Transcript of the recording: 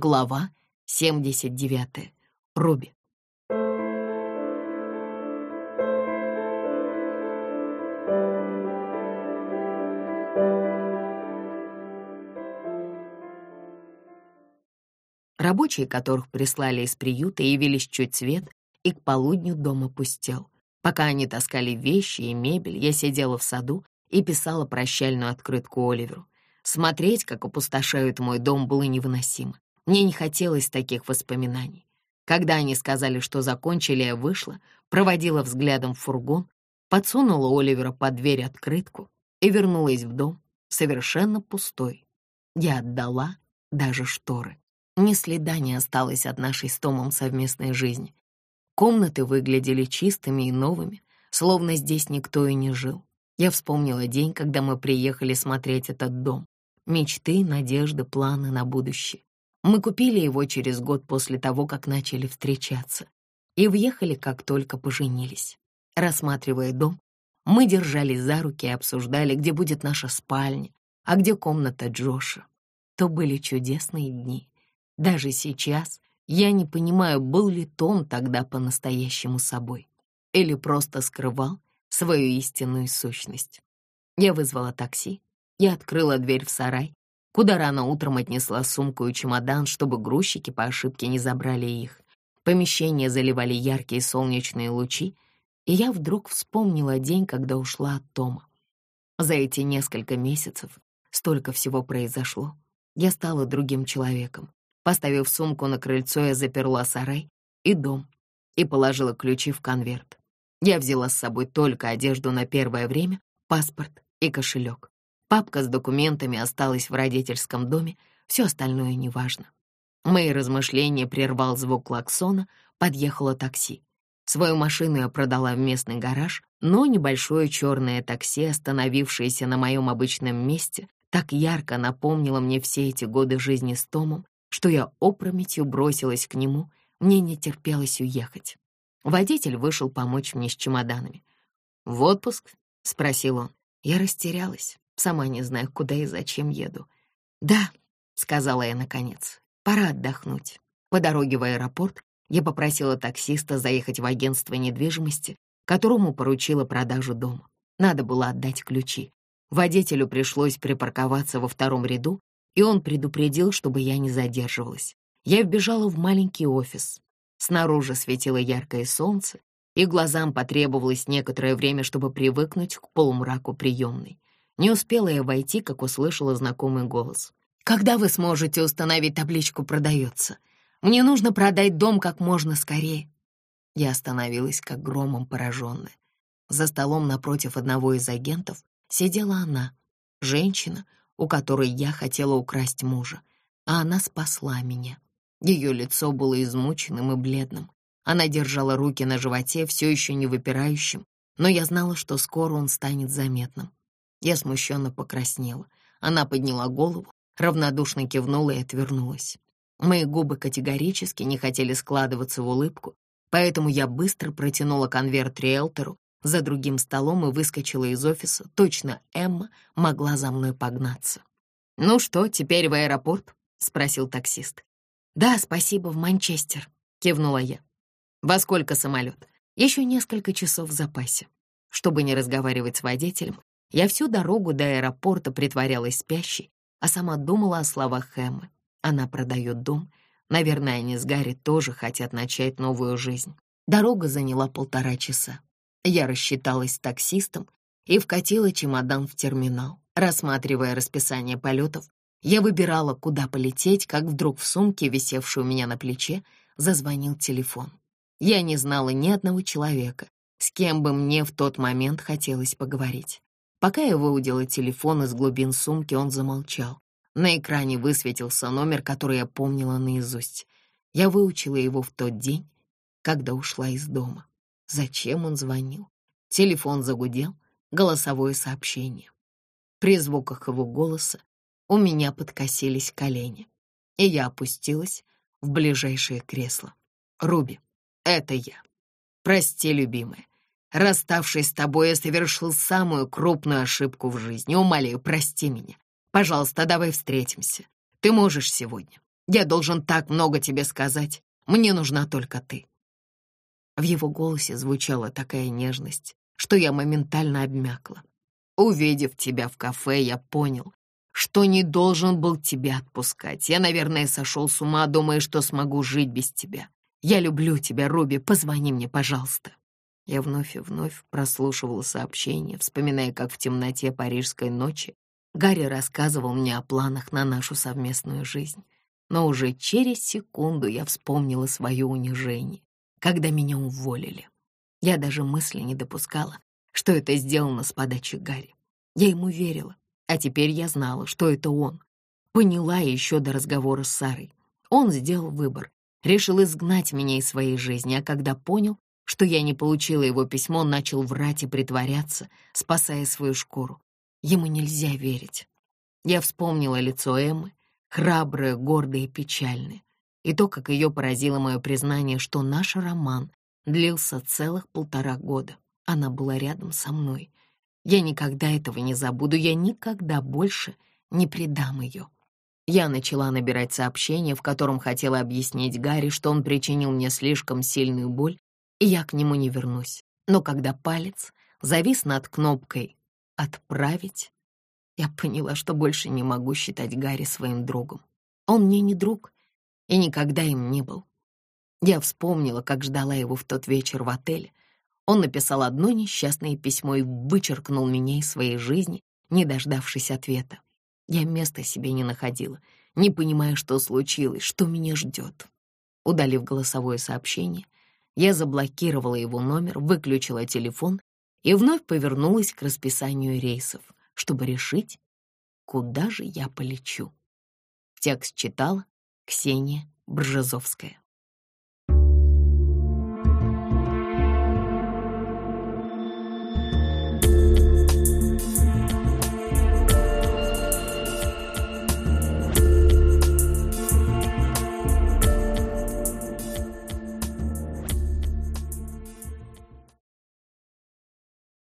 Глава 79. Руби. Рабочие, которых прислали из приюта, явились чуть свет, и к полудню дом опустел. Пока они таскали вещи и мебель, я сидела в саду и писала прощальную открытку Оливеру. Смотреть, как опустошают мой дом, было невыносимо. Мне не хотелось таких воспоминаний. Когда они сказали, что закончили, я вышла, проводила взглядом в фургон, подсунула Оливера под дверь открытку и вернулась в дом, совершенно пустой. Я отдала даже шторы. Ни следа не осталось от нашей с Томом совместной жизни. Комнаты выглядели чистыми и новыми, словно здесь никто и не жил. Я вспомнила день, когда мы приехали смотреть этот дом. Мечты, надежды, планы на будущее. Мы купили его через год после того, как начали встречаться. И въехали, как только поженились. Рассматривая дом, мы держались за руки и обсуждали, где будет наша спальня, а где комната Джоша. То были чудесные дни. Даже сейчас я не понимаю, был ли Том тогда по-настоящему собой или просто скрывал свою истинную сущность. Я вызвала такси, я открыла дверь в сарай, куда рано утром отнесла сумку и чемодан, чтобы грузчики по ошибке не забрали их. Помещение заливали яркие солнечные лучи, и я вдруг вспомнила день, когда ушла от Тома. За эти несколько месяцев столько всего произошло. Я стала другим человеком. Поставив сумку на крыльцо, я заперла сарай и дом и положила ключи в конверт. Я взяла с собой только одежду на первое время, паспорт и кошелек. Папка с документами осталась в родительском доме, все остальное неважно. Мои размышления прервал звук клаксона, подъехало такси. Свою машину я продала в местный гараж, но небольшое черное такси, остановившееся на моем обычном месте, так ярко напомнило мне все эти годы жизни с Томом, что я опрометью бросилась к нему, мне не терпелось уехать. Водитель вышел помочь мне с чемоданами. «В отпуск?» — спросил он. Я растерялась, сама не знаю, куда и зачем еду. «Да», — сказала я наконец, — «пора отдохнуть». По дороге в аэропорт я попросила таксиста заехать в агентство недвижимости, которому поручила продажу дома. Надо было отдать ключи. Водителю пришлось припарковаться во втором ряду, и он предупредил, чтобы я не задерживалась. Я вбежала в маленький офис. Снаружи светило яркое солнце, и глазам потребовалось некоторое время, чтобы привыкнуть к полумраку приемной. Не успела я войти, как услышала знакомый голос. «Когда вы сможете установить табличку «Продается»? Мне нужно продать дом как можно скорее». Я остановилась, как громом пораженная. За столом напротив одного из агентов сидела она, женщина, у которой я хотела украсть мужа, а она спасла меня. Ее лицо было измученным и бледным. Она держала руки на животе, все еще не выпирающим, но я знала, что скоро он станет заметным. Я смущенно покраснела. Она подняла голову, равнодушно кивнула и отвернулась. Мои губы категорически не хотели складываться в улыбку, поэтому я быстро протянула конверт риэлтору, за другим столом и выскочила из офиса. Точно Эмма могла за мной погнаться. «Ну что, теперь в аэропорт?» — спросил таксист. «Да, спасибо, в Манчестер», — кивнула я. «Во сколько самолет?» «Еще несколько часов в запасе». Чтобы не разговаривать с водителем, я всю дорогу до аэропорта притворялась спящей, а сама думала о словах Эммы. Она продает дом. Наверное, они с Гарри тоже хотят начать новую жизнь. Дорога заняла полтора часа. Я рассчиталась с таксистом и вкатила чемодан в терминал. Рассматривая расписание полетов, я выбирала, куда полететь, как вдруг в сумке, висевшей у меня на плече, зазвонил телефон. Я не знала ни одного человека, с кем бы мне в тот момент хотелось поговорить. Пока я выудила телефон из глубин сумки, он замолчал. На экране высветился номер, который я помнила наизусть. Я выучила его в тот день, когда ушла из дома. Зачем он звонил? Телефон загудел, голосовое сообщение. При звуках его голоса у меня подкосились колени, и я опустилась в ближайшее кресло. «Руби, это я. Прости, любимая. Расставшись с тобой, я совершил самую крупную ошибку в жизни. Умоляю, прости меня. Пожалуйста, давай встретимся. Ты можешь сегодня. Я должен так много тебе сказать. Мне нужна только ты». В его голосе звучала такая нежность, что я моментально обмякла. Увидев тебя в кафе, я понял, что не должен был тебя отпускать. Я, наверное, сошел с ума, думая, что смогу жить без тебя. Я люблю тебя, Руби, позвони мне, пожалуйста. Я вновь и вновь прослушивала сообщения, вспоминая, как в темноте парижской ночи Гарри рассказывал мне о планах на нашу совместную жизнь. Но уже через секунду я вспомнила свое унижение, когда меня уволили. Я даже мысли не допускала, что это сделано с подачи Гарри. Я ему верила, а теперь я знала, что это он. Поняла еще до разговора с Сарой. Он сделал выбор, решил изгнать меня из своей жизни, а когда понял, что я не получила его письмо, начал врать и притворяться, спасая свою шкуру. Ему нельзя верить. Я вспомнила лицо Эммы, храброе, гордое и печальное, и то, как ее поразило мое признание, что наш роман длился целых полтора года. Она была рядом со мной. Я никогда этого не забуду, я никогда больше не предам ее. Я начала набирать сообщение, в котором хотела объяснить Гарри, что он причинил мне слишком сильную боль я к нему не вернусь. Но когда палец завис над кнопкой «Отправить», я поняла, что больше не могу считать Гарри своим другом. Он мне не друг и никогда им не был. Я вспомнила, как ждала его в тот вечер в отеле. Он написал одно несчастное письмо и вычеркнул меня из своей жизни, не дождавшись ответа. Я места себе не находила, не понимая, что случилось, что меня ждет. Удалив голосовое сообщение, я заблокировала его номер, выключила телефон и вновь повернулась к расписанию рейсов, чтобы решить, куда же я полечу. Текст читала Ксения Бржезовская.